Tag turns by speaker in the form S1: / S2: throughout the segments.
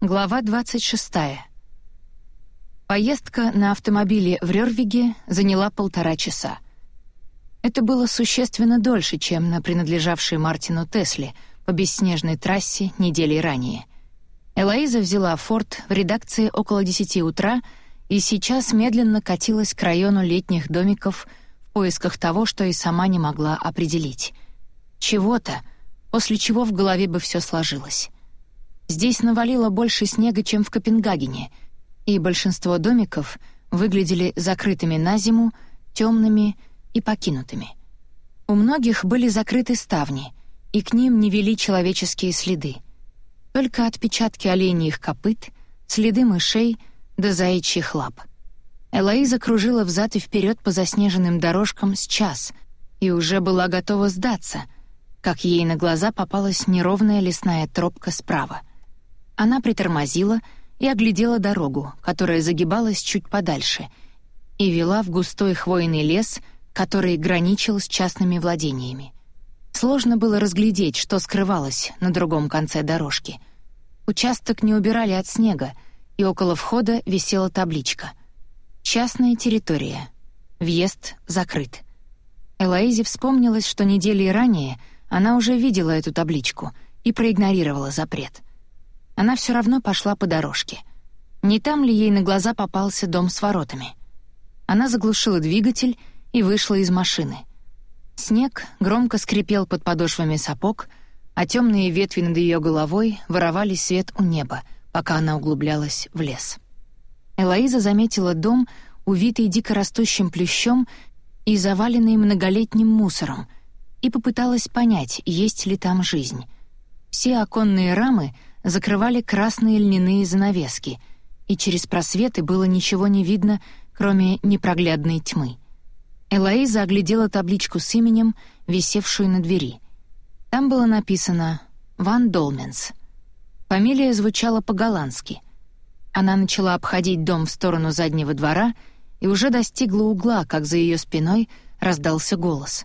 S1: Глава 26. Поездка на автомобиле в Рёрвиге заняла полтора часа. Это было существенно дольше, чем на принадлежавшей Мартину Тесле по бесснежной трассе недели ранее. Элоиза взяла «Форд» в редакции около 10 утра и сейчас медленно катилась к району летних домиков в поисках того, что и сама не могла определить. Чего-то, после чего в голове бы все сложилось. Здесь навалило больше снега, чем в Копенгагене, и большинство домиков выглядели закрытыми на зиму, темными и покинутыми. У многих были закрыты ставни, и к ним не вели человеческие следы. Только отпечатки оленьих копыт, следы мышей да заячьих лап. Элоиза кружила взад и вперед по заснеженным дорожкам с час и уже была готова сдаться, как ей на глаза попалась неровная лесная тропка справа. Она притормозила и оглядела дорогу, которая загибалась чуть подальше, и вела в густой хвойный лес, который граничил с частными владениями. Сложно было разглядеть, что скрывалось на другом конце дорожки. Участок не убирали от снега, и около входа висела табличка. «Частная территория. Въезд закрыт». Элоизе вспомнилось, что недели ранее она уже видела эту табличку и проигнорировала запрет — она все равно пошла по дорожке. Не там ли ей на глаза попался дом с воротами? Она заглушила двигатель и вышла из машины. Снег громко скрипел под подошвами сапог, а темные ветви над ее головой воровали свет у неба, пока она углублялась в лес. Элоиза заметила дом, увитый дикорастущим плющом и заваленный многолетним мусором, и попыталась понять, есть ли там жизнь. Все оконные рамы — закрывали красные льняные занавески, и через просветы было ничего не видно, кроме непроглядной тьмы. Элоиза оглядела табличку с именем, висевшую на двери. Там было написано «Ван Долменс». Фамилия звучала по-голландски. Она начала обходить дом в сторону заднего двора и уже достигла угла, как за ее спиной раздался голос.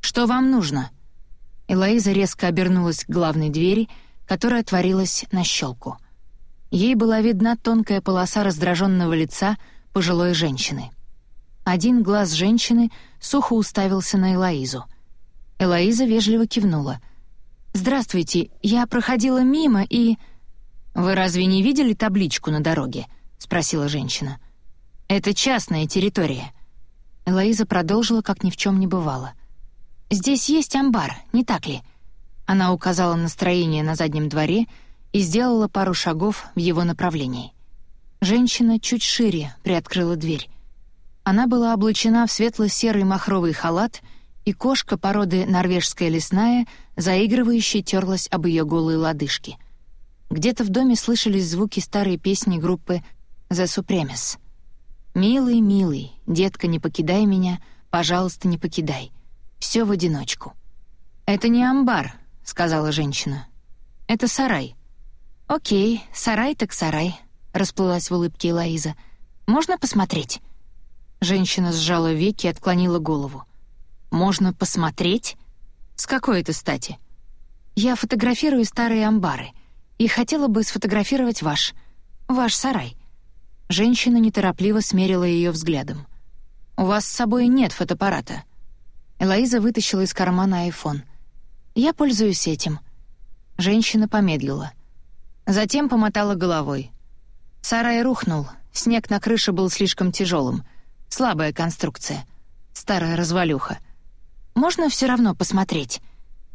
S1: «Что вам нужно?» Элоиза резко обернулась к главной двери — которая творилась на щелку. Ей была видна тонкая полоса раздраженного лица пожилой женщины. Один глаз женщины сухо уставился на Элоизу. Элоиза вежливо кивнула. «Здравствуйте, я проходила мимо и...» «Вы разве не видели табличку на дороге?» — спросила женщина. «Это частная территория». Элоиза продолжила, как ни в чем не бывало. «Здесь есть амбар, не так ли?» Она указала настроение на заднем дворе и сделала пару шагов в его направлении. Женщина чуть шире приоткрыла дверь. Она была облачена в светло-серый махровый халат, и кошка породы норвежская лесная, заигрывающая, терлась об ее голые лодыжки. Где-то в доме слышались звуки старой песни группы «The Supremes». «Милый, милый, детка, не покидай меня, пожалуйста, не покидай. Все в одиночку». «Это не амбар», — сказала женщина. «Это сарай». «Окей, сарай так сарай», — расплылась в улыбке Элоиза. «Можно посмотреть?» Женщина сжала веки и отклонила голову. «Можно посмотреть? С какой это стати?» «Я фотографирую старые амбары и хотела бы сфотографировать ваш... ваш сарай». Женщина неторопливо смерила ее взглядом. «У вас с собой нет фотоаппарата». Элоиза вытащила из кармана айфон — я пользуюсь этим». Женщина помедлила. Затем помотала головой. Сарай рухнул, снег на крыше был слишком тяжелым. Слабая конструкция. Старая развалюха. «Можно все равно посмотреть?»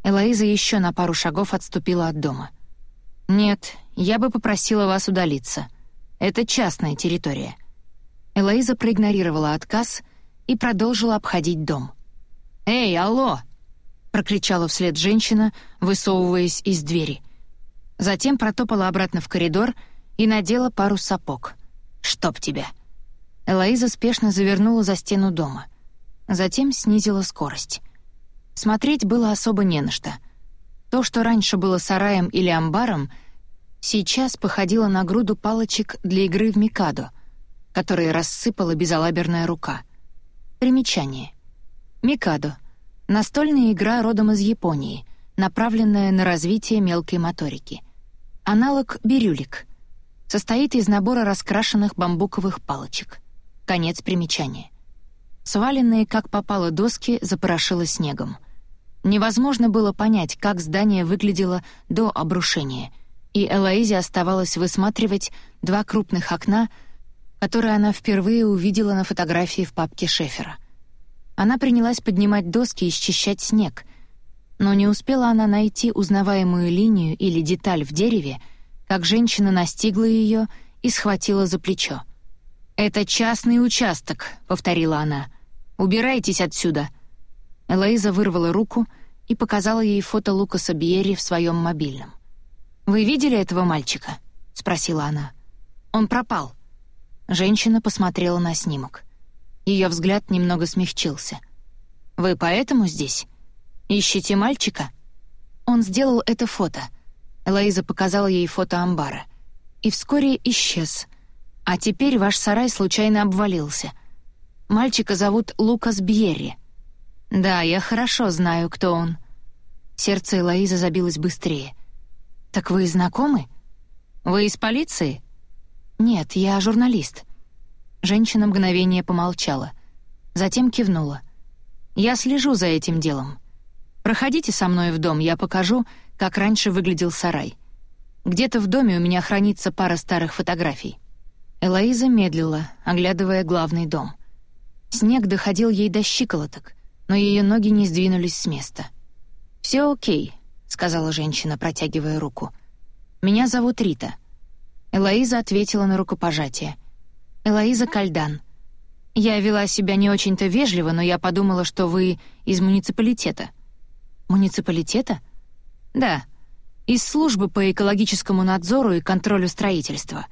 S1: Элоиза еще на пару шагов отступила от дома. «Нет, я бы попросила вас удалиться. Это частная территория». Элоиза проигнорировала отказ и продолжила обходить дом. «Эй, алло!» — прокричала вслед женщина, высовываясь из двери. Затем протопала обратно в коридор и надела пару сапог. «Чтоб тебя!» Элоиза спешно завернула за стену дома. Затем снизила скорость. Смотреть было особо не на что. То, что раньше было сараем или амбаром, сейчас походило на груду палочек для игры в Микадо, которые рассыпала безалаберная рука. Примечание. Микадо — Настольная игра родом из Японии, направленная на развитие мелкой моторики. Аналог бирюлик. состоит из набора раскрашенных бамбуковых палочек. Конец примечания. Сваленные, как попало, доски запорошило снегом. Невозможно было понять, как здание выглядело до обрушения, и Элоизе оставалось высматривать два крупных окна, которые она впервые увидела на фотографии в папке Шефера. Она принялась поднимать доски и счищать снег, но не успела она найти узнаваемую линию или деталь в дереве, как женщина настигла ее и схватила за плечо. «Это частный участок», — повторила она. «Убирайтесь отсюда». Элоиза вырвала руку и показала ей фото Лукаса Бьерри в своем мобильном. «Вы видели этого мальчика?» — спросила она. «Он пропал». Женщина посмотрела на снимок. Ее взгляд немного смягчился. «Вы поэтому здесь? Ищете мальчика?» Он сделал это фото. Элоиза показала ей фото амбара. И вскоре исчез. А теперь ваш сарай случайно обвалился. Мальчика зовут Лукас Бьерри. Да, я хорошо знаю, кто он. Сердце Элоизы забилось быстрее. Так вы знакомы? Вы из полиции? Нет, я журналист. Женщина мгновение помолчала. Затем кивнула. «Я слежу за этим делом. Проходите со мной в дом, я покажу, как раньше выглядел сарай. Где-то в доме у меня хранится пара старых фотографий». Элоиза медлила, оглядывая главный дом. Снег доходил ей до щиколоток, но ее ноги не сдвинулись с места. «Все окей», — сказала женщина, протягивая руку. «Меня зовут Рита». Элоиза ответила на рукопожатие. Элоиза Кальдан. Я вела себя не очень-то вежливо, но я подумала, что вы из муниципалитета. Муниципалитета? Да. Из службы по экологическому надзору и контролю строительства.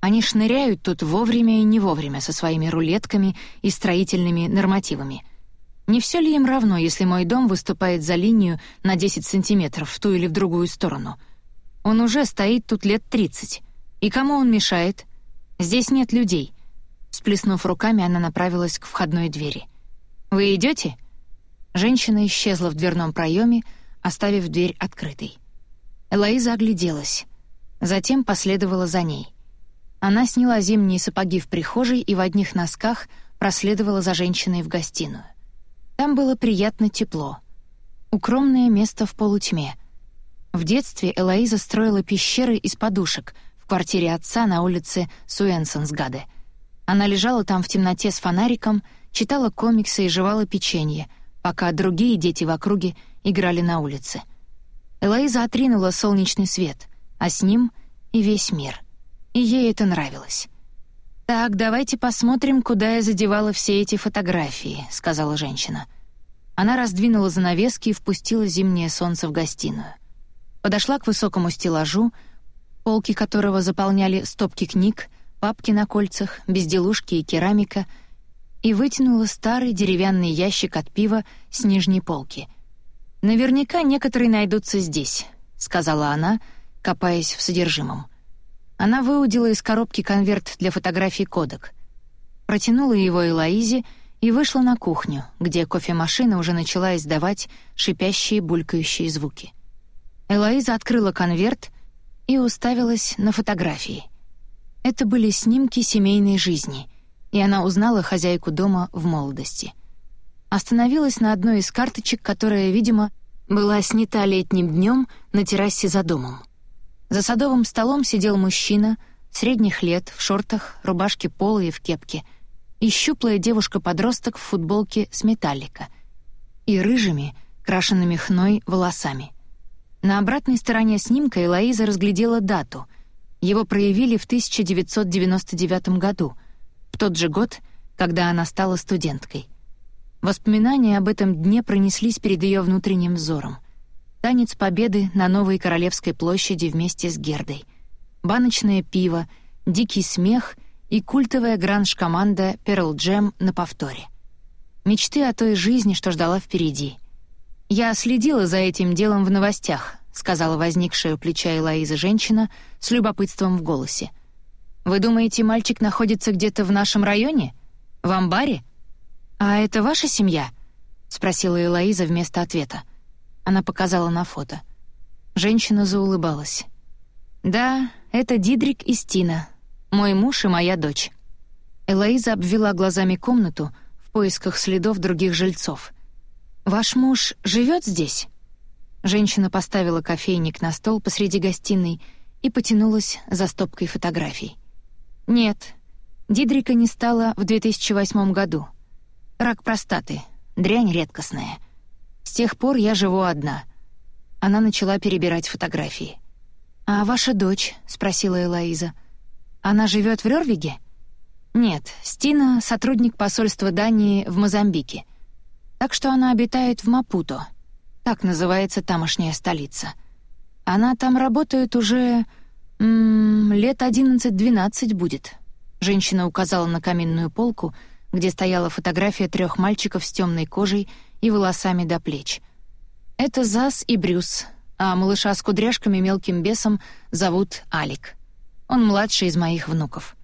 S1: Они шныряют тут вовремя и не вовремя со своими рулетками и строительными нормативами. Не все ли им равно, если мой дом выступает за линию на 10 сантиметров в ту или в другую сторону? Он уже стоит тут лет 30. И кому он мешает? Здесь нет людей». Сплеснув руками, она направилась к входной двери. «Вы идете? Женщина исчезла в дверном проеме, оставив дверь открытой. Элоиза огляделась. Затем последовала за ней. Она сняла зимние сапоги в прихожей и в одних носках проследовала за женщиной в гостиную. Там было приятно тепло. Укромное место в полутьме. В детстве Элоиза строила пещеры из подушек — квартире отца на улице Суэнсонсгаде. Она лежала там в темноте с фонариком, читала комиксы и жевала печенье, пока другие дети в округе играли на улице. Элоиза отринула солнечный свет, а с ним и весь мир. И ей это нравилось. «Так, давайте посмотрим, куда я задевала все эти фотографии», — сказала женщина. Она раздвинула занавески и впустила зимнее солнце в гостиную. Подошла к высокому стеллажу, полки которого заполняли стопки книг, папки на кольцах, безделушки и керамика, и вытянула старый деревянный ящик от пива с нижней полки. «Наверняка некоторые найдутся здесь», — сказала она, копаясь в содержимом. Она выудила из коробки конверт для фотографий кодек, протянула его Элоизе и вышла на кухню, где кофемашина уже начала издавать шипящие булькающие звуки. Элоиза открыла конверт — и уставилась на фотографии. Это были снимки семейной жизни, и она узнала хозяйку дома в молодости. Остановилась на одной из карточек, которая, видимо, была снята летним днем на террасе за домом. За садовым столом сидел мужчина, средних лет, в шортах, рубашке пола и в кепке, и щуплая девушка-подросток в футболке с металлика и рыжими, крашенными хной волосами — на обратной стороне снимка Элоиза разглядела дату. Его проявили в 1999 году, в тот же год, когда она стала студенткой. Воспоминания об этом дне пронеслись перед ее внутренним взором. Танец победы на Новой Королевской площади вместе с Гердой. Баночное пиво, дикий смех и культовая гранж-команда Pearl Jam на повторе. Мечты о той жизни, что ждала впереди — «Я следила за этим делом в новостях», — сказала возникшая у плеча Элоизы женщина с любопытством в голосе. «Вы думаете, мальчик находится где-то в нашем районе? В амбаре?» «А это ваша семья?» — спросила Элоиза вместо ответа. Она показала на фото. Женщина заулыбалась. «Да, это Дидрик и Стина, мой муж и моя дочь». Элоиза обвела глазами комнату в поисках следов других жильцов. «Ваш муж живет здесь?» Женщина поставила кофейник на стол посреди гостиной и потянулась за стопкой фотографий. «Нет, Дидрика не стало в 2008 году. Рак простаты, дрянь редкостная. С тех пор я живу одна». Она начала перебирать фотографии. «А ваша дочь?» — спросила Элоиза. «Она живет в Рёрвиге?» «Нет, Стина — сотрудник посольства Дании в Мозамбике. Так что она обитает в Мапуто. Так называется тамошняя столица. Она там работает уже... М -м, лет одиннадцать-двенадцать будет». Женщина указала на каминную полку, где стояла фотография трех мальчиков с темной кожей и волосами до плеч. «Это Зас и Брюс, а малыша с кудряшками мелким бесом зовут Алик. Он младший из моих внуков».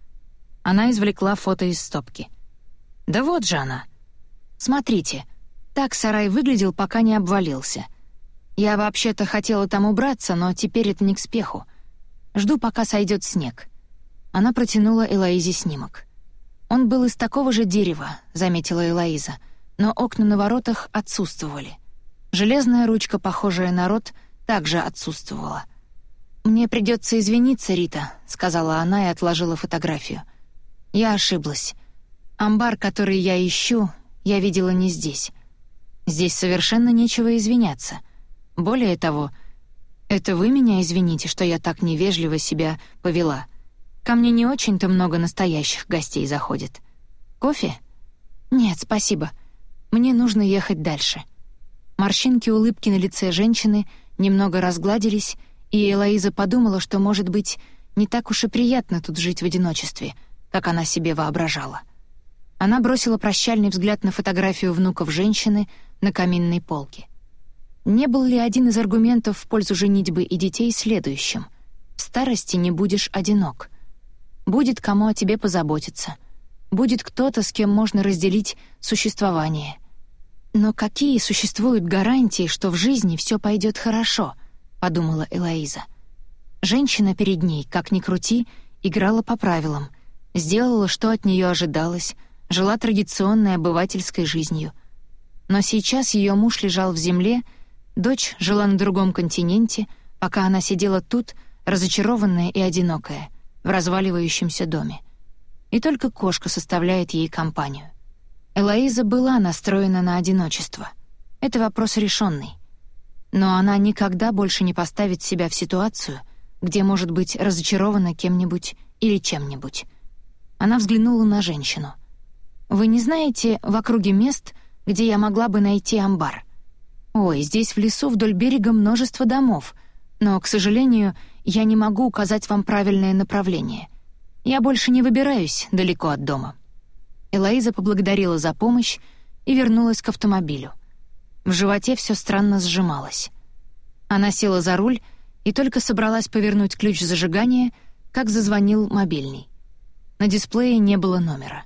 S1: Она извлекла фото из стопки. «Да вот же она. Смотрите, так сарай выглядел, пока не обвалился. Я вообще-то хотела там убраться, но теперь это не к спеху. Жду, пока сойдет снег». Она протянула Элоизе снимок. «Он был из такого же дерева», — заметила Элоиза, но окна на воротах отсутствовали. Железная ручка, похожая на рот, также отсутствовала. «Мне придется извиниться, Рита», — сказала она и отложила фотографию. «Я ошиблась. Амбар, который я ищу, я видела не здесь. Здесь совершенно нечего извиняться. Более того, это вы меня извините, что я так невежливо себя повела. Ко мне не очень-то много настоящих гостей заходит. Кофе? Нет, спасибо. Мне нужно ехать дальше. Морщинки улыбки на лице женщины немного разгладились, и Элоиза подумала, что, может быть, не так уж и приятно тут жить в одиночестве, как она себе воображала. Она бросила прощальный взгляд на фотографию внуков женщины на каминной полке. Не был ли один из аргументов в пользу женитьбы и детей следующим? В старости не будешь одинок. Будет кому о тебе позаботиться. Будет кто-то, с кем можно разделить существование. Но какие существуют гарантии, что в жизни все пойдет хорошо? подумала Элоиза. Женщина перед ней, как ни крути, играла по правилам, сделала, что от нее ожидалось, жила традиционной обывательской жизнью. Но сейчас ее муж лежал в земле, дочь жила на другом континенте, пока она сидела тут, разочарованная и одинокая, в разваливающемся доме. И только кошка составляет ей компанию. Элоиза была настроена на одиночество. Это вопрос решенный. Но она никогда больше не поставит себя в ситуацию, где может быть разочарована кем-нибудь или чем-нибудь. Она взглянула на женщину — вы не знаете в округе мест, где я могла бы найти амбар? Ой, здесь в лесу вдоль берега множество домов, но, к сожалению, я не могу указать вам правильное направление. Я больше не выбираюсь далеко от дома». Элоиза поблагодарила за помощь и вернулась к автомобилю. В животе все странно сжималось. Она села за руль и только собралась повернуть ключ зажигания, как зазвонил мобильный. На дисплее не было номера.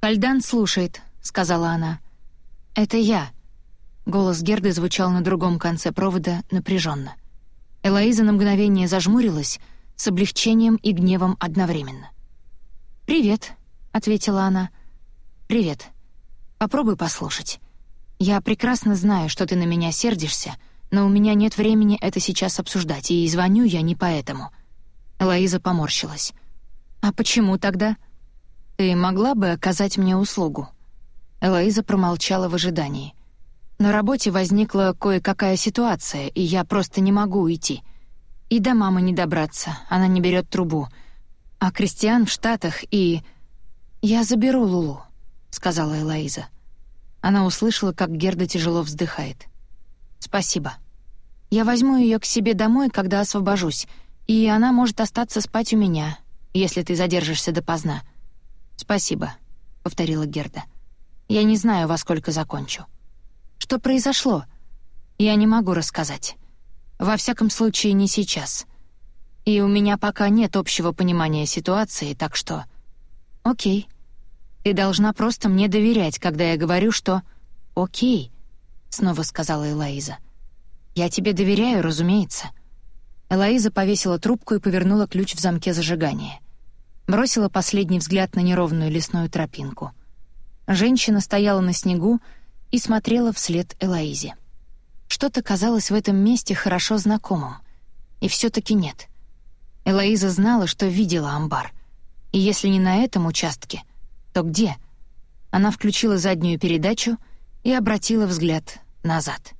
S1: «Альдан слушает», — сказала она. «Это я». Голос Герды звучал на другом конце провода напряженно. Элоиза на мгновение зажмурилась с облегчением и гневом одновременно. «Привет», — ответила она. «Привет. Попробуй послушать. Я прекрасно знаю, что ты на меня сердишься, но у меня нет времени это сейчас обсуждать, и звоню я не поэтому». Элоиза поморщилась. «А почему тогда?» «Ты могла бы оказать мне услугу?» Элоиза промолчала в ожидании. «На работе возникла кое-какая ситуация, и я просто не могу уйти. И до мамы не добраться, она не берет трубу. А Кристиан в Штатах, и...» «Я заберу Лулу», — сказала Элоиза. Она услышала, как Герда тяжело вздыхает. «Спасибо. Я возьму ее к себе домой, когда освобожусь, и она может остаться спать у меня, если ты задержишься допоздна». «Спасибо», — повторила Герда. «Я не знаю, во сколько закончу». «Что произошло?» «Я не могу рассказать. Во всяком случае, не сейчас. И у меня пока нет общего понимания ситуации, так что...» «Окей. Ты должна просто мне доверять, когда я говорю, что...» «Окей», — снова сказала Элоиза. «Я тебе доверяю, разумеется». Элоиза повесила трубку и повернула ключ в замке зажигания. Бросила последний взгляд на неровную лесную тропинку. Женщина стояла на снегу и смотрела вслед Элоизе. Что-то казалось в этом месте хорошо знакомым. И все таки нет. Элоиза знала, что видела амбар. И если не на этом участке, то где? Она включила заднюю передачу и обратила взгляд назад.